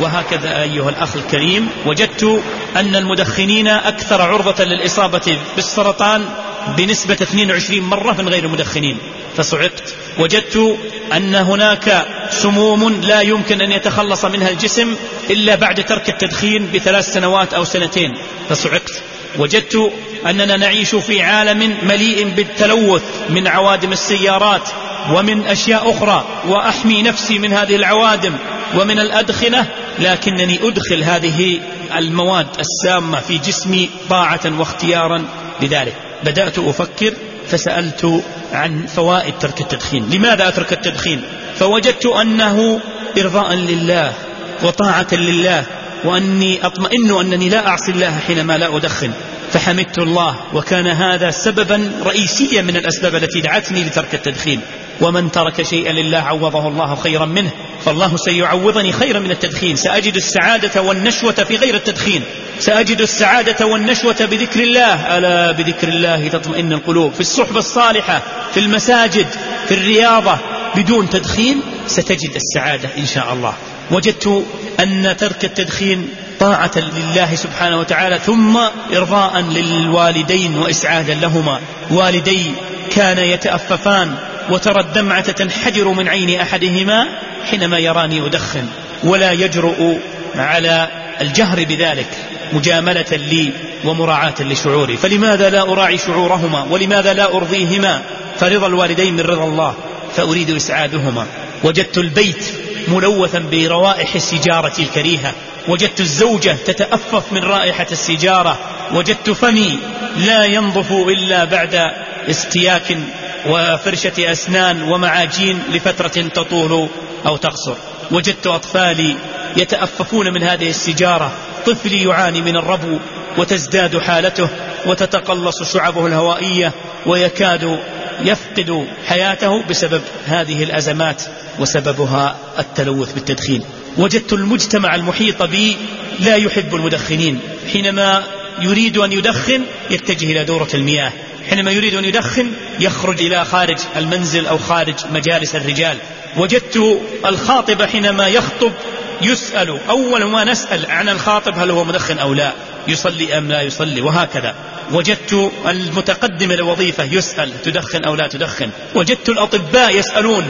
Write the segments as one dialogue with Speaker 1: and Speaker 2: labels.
Speaker 1: وهكذا أيها الأخ الكريم وجدت أن المدخنين أكثر عرضة للإصابة بالسرطان بنسبة 22 مرة من غير المدخنين. فصعقت. وجدت أن هناك سموم لا يمكن أن يتخلص منها الجسم إلا بعد ترك التدخين بثلاث سنوات أو سنتين. فصعقت. وجدت أننا نعيش في عالم مليء بالتلوث من عوادم السيارات ومن أشياء أخرى وأحمي نفسي من هذه العوادم ومن الأدخنة لكنني أدخل هذه المواد السامة في جسمي طاعة واختيارا لذلك. بدأت أفكر فسألت عن فوائد ترك التدخين. لماذا أترك التدخين؟ فوجدت أنه إرضاء لله وطاعة لله وأني أطمئن أنني لا أعصي الله حينما لا أدخن. فحمدت الله وكان هذا سببا رئيسيا من الأسباب التي دعتني لترك التدخين. ومن ترك شيئا لله عوضه الله خيرا منه. فالله سيعوضني خيرا من التدخين. سأجد السعادة والنشوة في غير التدخين. سأجد السعادة والنشوة بذكر الله. ألا بذكر الله تطمئن القلوب. في الصحبة الصالحة في المساجد في الرياضة. بدون تدخين ستجد السعادة إن شاء الله. وجدت أن ترك التدخين طاعة لله سبحانه وتعالى ثم إرضاء للوالدين وإسعادا لهما. والدي كان يتأففان وترى الدمعة تنحدر من عين أحدهما حينما يراني أدخن ولا يجرؤ على الجهر بذلك مجاملة لي ومراعاة لشعوري. فلماذا لا أراعي شعورهما؟ ولماذا لا أرضيهما؟ فرضا الوالدين من رضا الله فأريد إسعادهما. وجدت البيت ملوثا بروائح السجارة الكريهة. وجدت الزوجة تتأفف من رائحة السجارة وجدت فمي لا ينظف إلا بعد استياك وفرشة أسنان ومعاجين لفترة تطول أو تقصر. وجدت أطفالي يتأففون من هذه السجارة طفلي يعاني من الربو وتزداد حالته وتتقلص شعبه الهوائية ويكاد يفقد حياته بسبب هذه الأزمات وسببها التلوث بالتدخين. وجدت المجتمع المحيط بي لا يحب المدخنين. حينما يريد أن يدخن يتجه إلى دورة المياه. حينما يريد أن يدخن يخرج إلى خارج المنزل أو خارج مجالس الرجال. وجدت الخاطب حينما يخطب يسأل أول ما نسأل عن الخاطب هل هو مدخن أو لا. يصلي أم لا يصلي وهكذا. وجدت المتقدم للوظيفة يسأل تدخن أو لا تدخن. وجدت الأطباء يسألون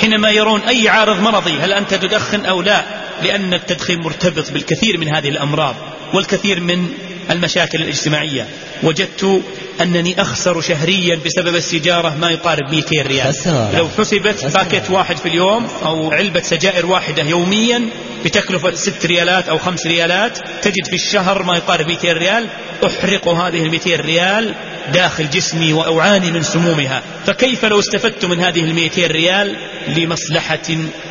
Speaker 1: حينما يرون أي عارض مرضي هل أنت تدخن أو لا؟ لأن التدخين مرتبط بالكثير من هذه الأمراض والكثير من المشاكل الاجتماعية. وجدت أنني أخسر شهريا بسبب السيجارة ما يقارب 200 ريال. لو حسبت باكيت واحد في اليوم أو علبة سجائر واحدة يوميا بتكلفة 6 ريالات أو 5 ريالات تجد في الشهر ما يقارب 200 ريال أحرق هذه ال 200 ريال داخل جسمي وأعاني من سمومها. فكيف لو استفدت من هذه ال 200 ريال لمصلحة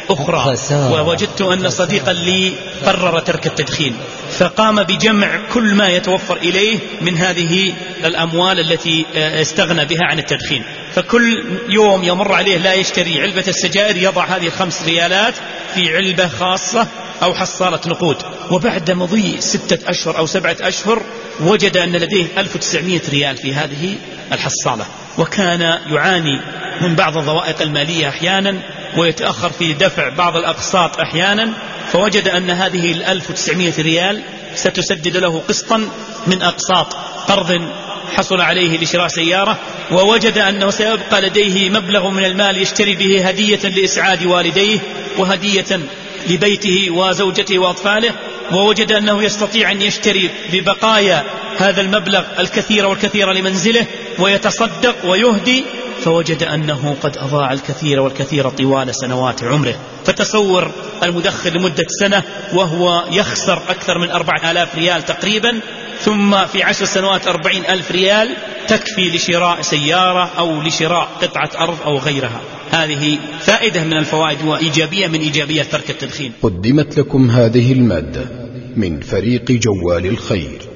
Speaker 1: أخرى؟ ووجدت أن صديقا لي قرر ترك التدخين. فقام بجمع كل ما يتوفر إليه من هذه الأموال التي آه، استغنى بها عن التدخين. فكل يوم يمر عليه لا يشتري علبة السجائر يضع هذه الخمس ريالات في علبة خاصة أو حصالة نقود. وبعد مضي ستة أشهر أو سبعة أشهر وجد أن لديه 1900 ريال في هذه الحصالة. وكان يعاني من بعض الضوائق المالية أحيانا ويتأخر في دفع بعض الأقساط أحيانا فوجد أن هذه ال 1900 ريال ستسدد له قسطا من أقساط قرض حصل عليه لشراء سيارة. ووجد أنه سيبقى لديه مبلغ من المال يشتري به هدية لإسعاد والديه وهدية لبيته وزوجته وأطفاله ووجد أنه يستطيع أن يشتري ببقايا هذا المبلغ الكثير والكثير لمنزله ويتصدق ويهدي فوجد أنه قد أضاع الكثير والكثير طوال سنوات عمره. فتصور المدخن لمدة سنة وهو يخسر أكثر من أربعة آلاف ريال تقريبا ثم في عشر سنوات أربعين ألف ريال تكفي لشراء سيارة أو لشراء قطعة أرض أو غيرها. هذه فائدة من الفوائد وإيجابية من إيجابية ترك التدخين.
Speaker 2: قدمت لكم هذه المادة من فريق جوال الخير.